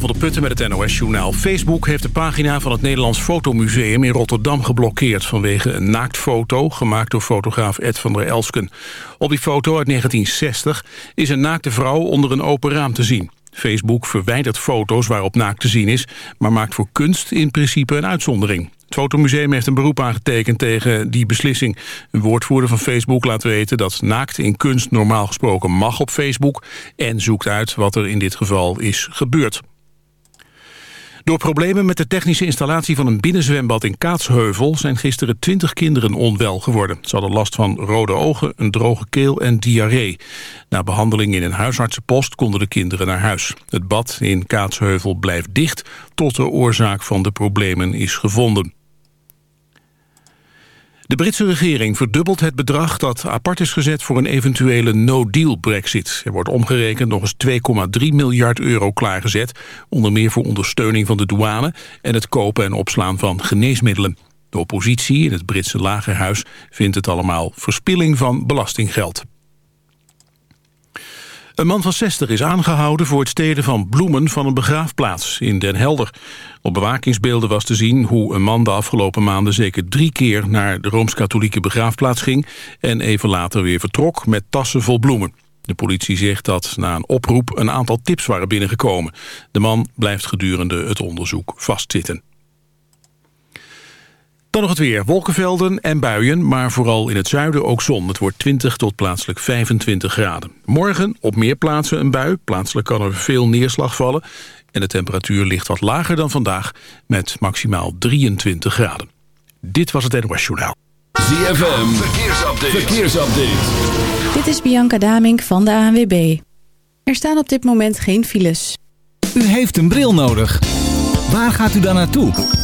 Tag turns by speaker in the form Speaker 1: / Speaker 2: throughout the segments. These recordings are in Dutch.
Speaker 1: Van der Putten met het NOS-journaal. Facebook heeft de pagina van het Nederlands Fotomuseum in Rotterdam geblokkeerd... vanwege een naaktfoto gemaakt door fotograaf Ed van der Elsken. Op die foto uit 1960 is een naakte vrouw onder een open raam te zien. Facebook verwijdert foto's waarop naakt te zien is... maar maakt voor kunst in principe een uitzondering. Het Fotomuseum heeft een beroep aangetekend tegen die beslissing. Een woordvoerder van Facebook laat weten dat naakt in kunst normaal gesproken mag op Facebook... en zoekt uit wat er in dit geval is gebeurd. Door problemen met de technische installatie van een binnenzwembad in Kaatsheuvel... zijn gisteren twintig kinderen onwel geworden. Ze hadden last van rode ogen, een droge keel en diarree. Na behandeling in een huisartsenpost konden de kinderen naar huis. Het bad in Kaatsheuvel blijft dicht tot de oorzaak van de problemen is gevonden. De Britse regering verdubbelt het bedrag dat apart is gezet voor een eventuele no-deal brexit. Er wordt omgerekend nog eens 2,3 miljard euro klaargezet, onder meer voor ondersteuning van de douane en het kopen en opslaan van geneesmiddelen. De oppositie in het Britse lagerhuis vindt het allemaal verspilling van belastinggeld. Een man van 60 is aangehouden voor het stelen van bloemen van een begraafplaats in Den Helder. Op bewakingsbeelden was te zien hoe een man de afgelopen maanden zeker drie keer naar de Rooms-Katholieke begraafplaats ging en even later weer vertrok met tassen vol bloemen. De politie zegt dat na een oproep een aantal tips waren binnengekomen. De man blijft gedurende het onderzoek vastzitten. Dan nog het weer. Wolkenvelden en buien, maar vooral in het zuiden ook zon. Het wordt 20 tot plaatselijk 25 graden. Morgen op meer plaatsen een bui. Plaatselijk kan er veel neerslag vallen. En de temperatuur ligt wat lager dan vandaag met maximaal 23 graden. Dit was het NOS Journaal.
Speaker 2: ZFM, verkeersupdate. verkeersupdate.
Speaker 3: Dit is Bianca Damink van de ANWB. Er staan op dit moment geen files.
Speaker 4: U heeft een bril nodig. Waar gaat u dan naartoe?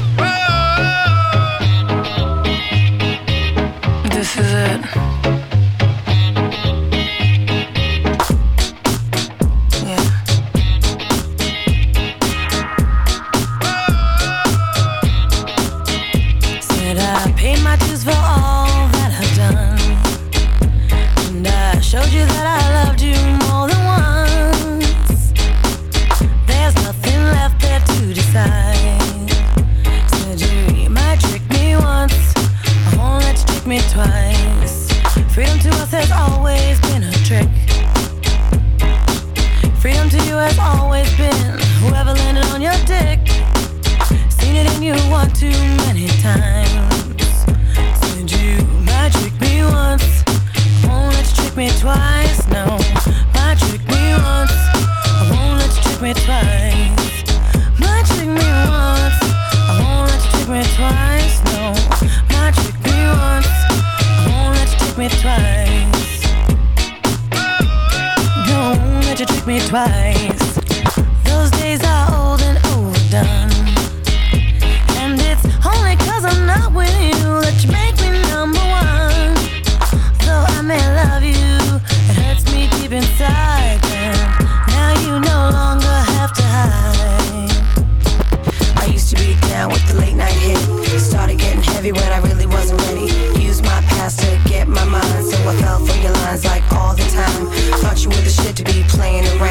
Speaker 5: This is to be playing around.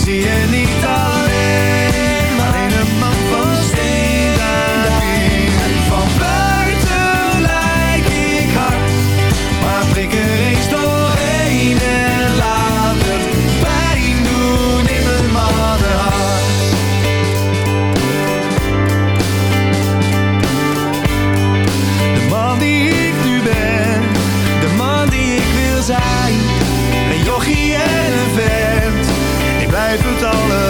Speaker 2: Tunesië en
Speaker 6: Italië all of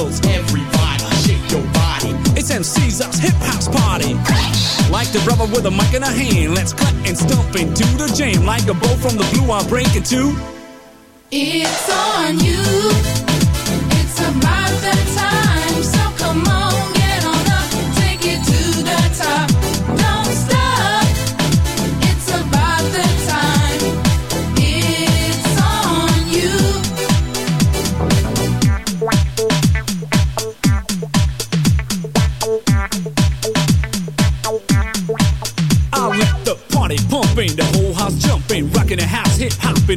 Speaker 7: muscles. Everybody, shake your body. It's MC's us hip house party. Like the brother with a mic in a hand, let's cut and stomp into the jam. Like a bow from the blue, I'm breaking two.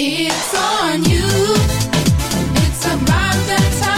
Speaker 8: It's on you. It's about rock time.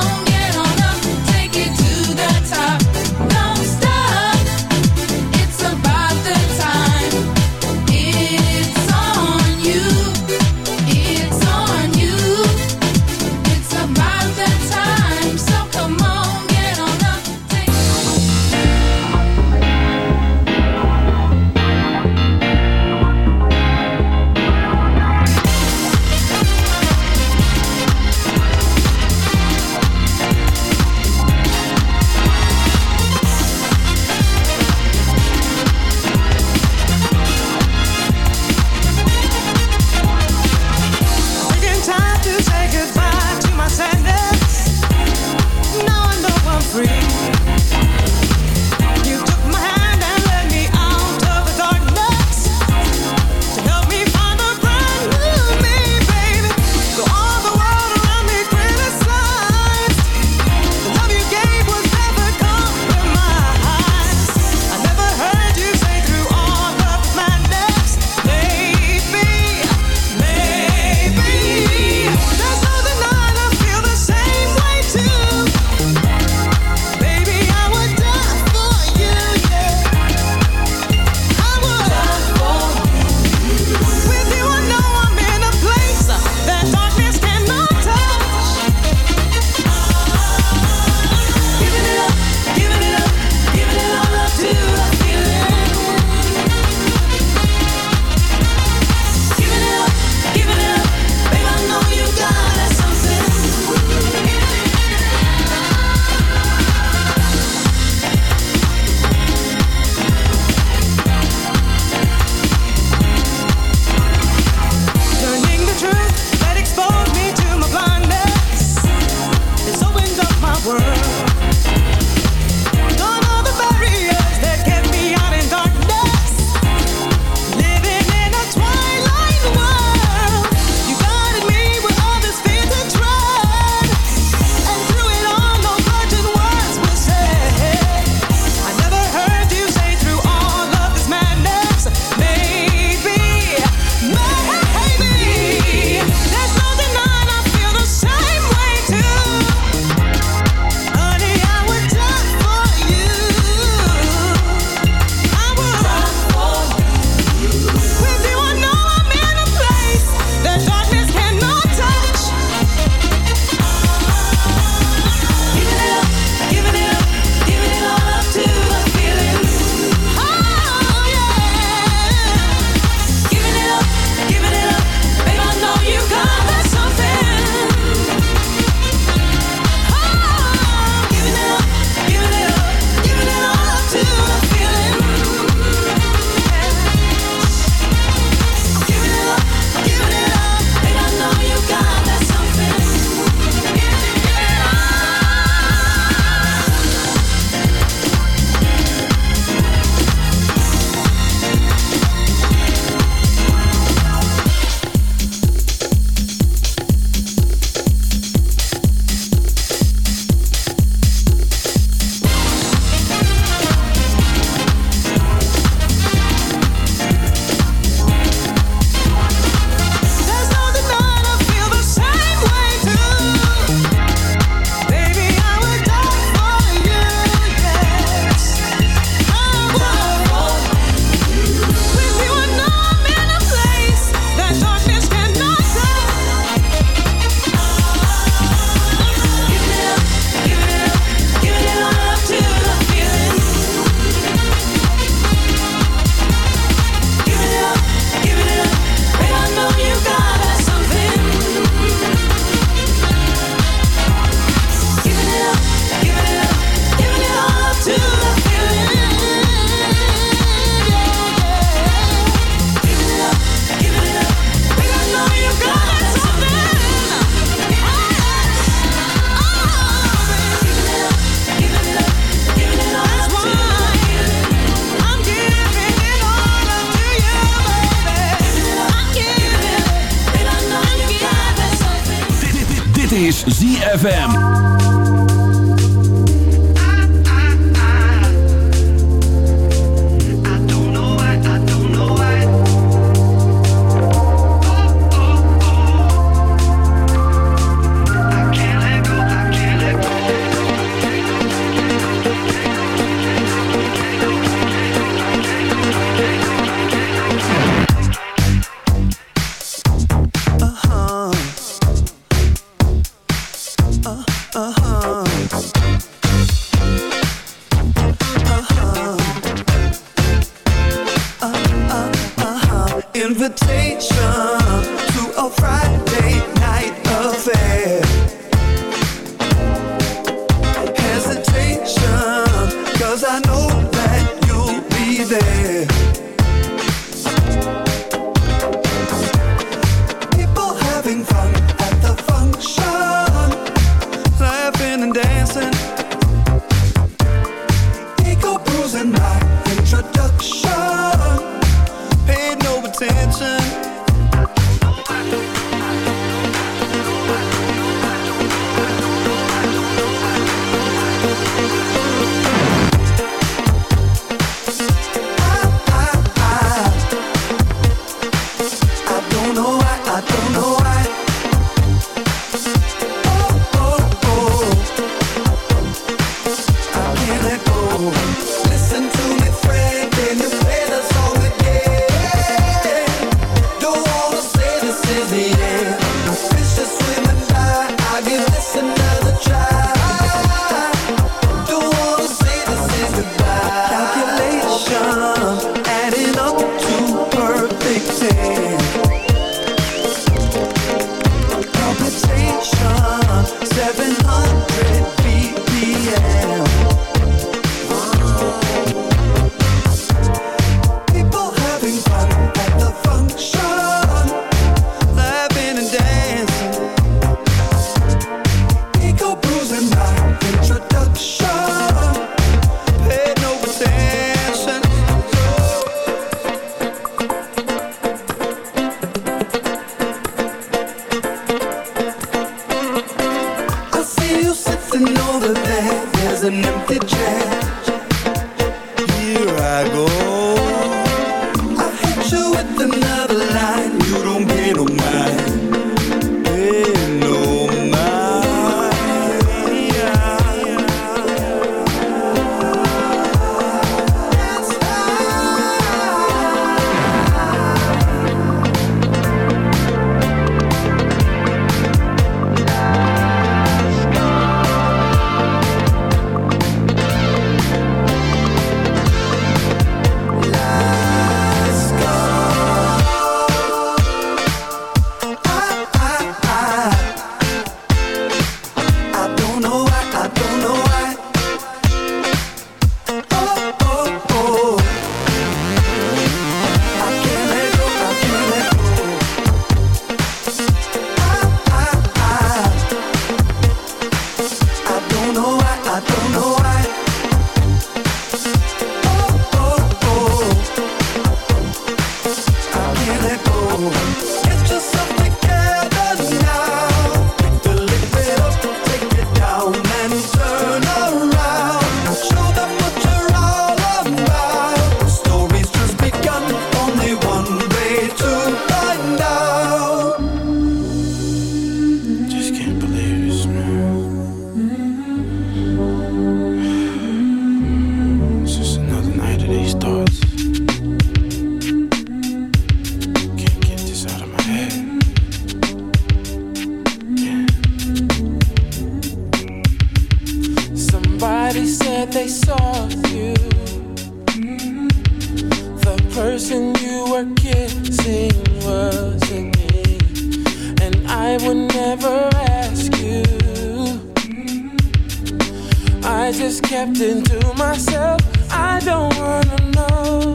Speaker 9: just
Speaker 10: kept it to myself. I don't wanna know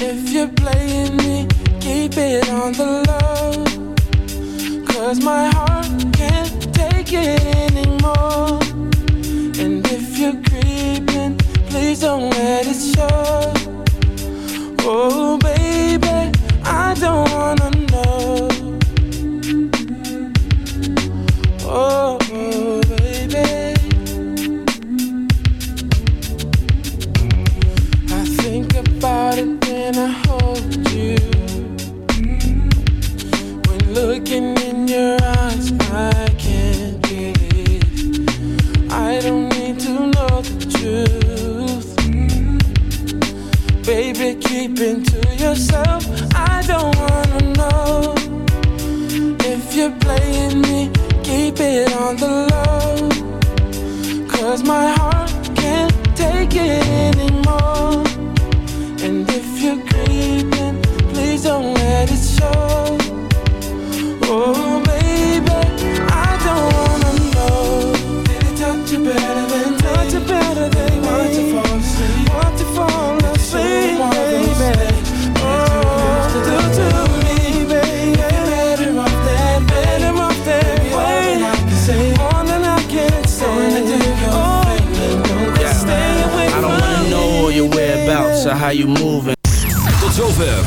Speaker 10: if you're playing me. Keep it on the low, cause my heart can't take it.